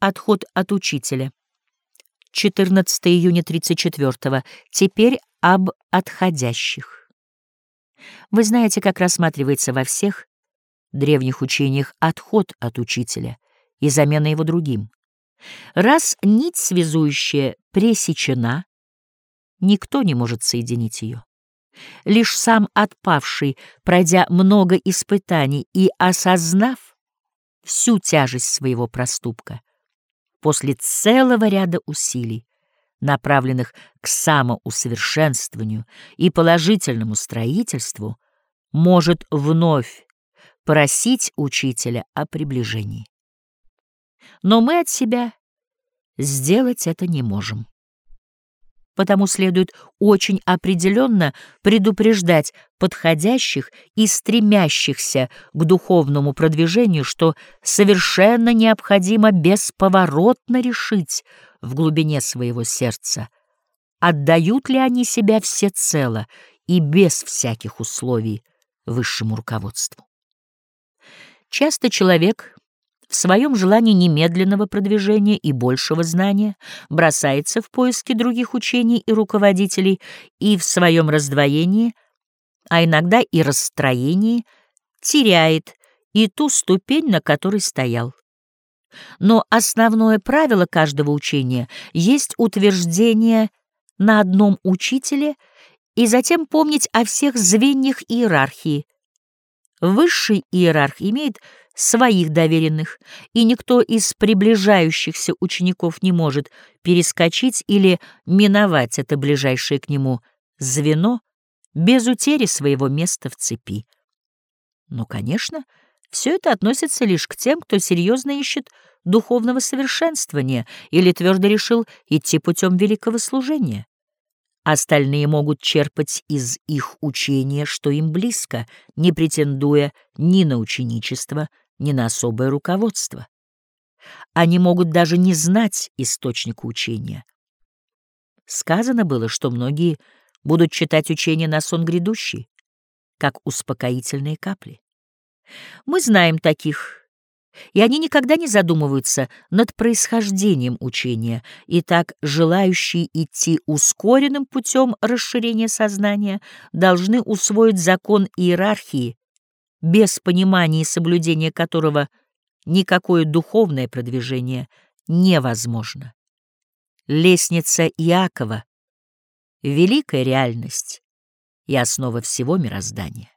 Отход от учителя. 14 июня 34 -го. Теперь об отходящих. Вы знаете, как рассматривается во всех древних учениях отход от учителя и замена его другим. Раз нить связующая пресечена, никто не может соединить ее. Лишь сам отпавший, пройдя много испытаний и осознав всю тяжесть своего проступка, после целого ряда усилий, направленных к самоусовершенствованию и положительному строительству, может вновь просить учителя о приближении. Но мы от себя сделать это не можем. Потому следует очень определенно предупреждать подходящих и стремящихся к духовному продвижению, что совершенно необходимо бесповоротно решить в глубине своего сердца, отдают ли они себя всецело и без всяких условий высшему руководству. Часто человек в своем желании немедленного продвижения и большего знания бросается в поиски других учений и руководителей и в своем раздвоении, а иногда и расстроении, теряет и ту ступень, на которой стоял. Но основное правило каждого учения есть утверждение на одном учителе и затем помнить о всех звеньях иерархии. Высший иерарх имеет своих доверенных, и никто из приближающихся учеников не может перескочить или миновать это ближайшее к нему звено без утери своего места в цепи. Но, конечно, все это относится лишь к тем, кто серьезно ищет духовного совершенствования или твердо решил идти путем великого служения. Остальные могут черпать из их учения, что им близко, не претендуя ни на ученичество, ни на особое руководство. Они могут даже не знать источника учения. Сказано было, что многие будут читать учение на сон грядущий, как успокоительные капли. Мы знаем таких, и они никогда не задумываются над происхождением учения, и так желающие идти ускоренным путем расширения сознания должны усвоить закон иерархии без понимания и соблюдения которого никакое духовное продвижение невозможно. Лестница Иакова — великая реальность и основа всего мироздания.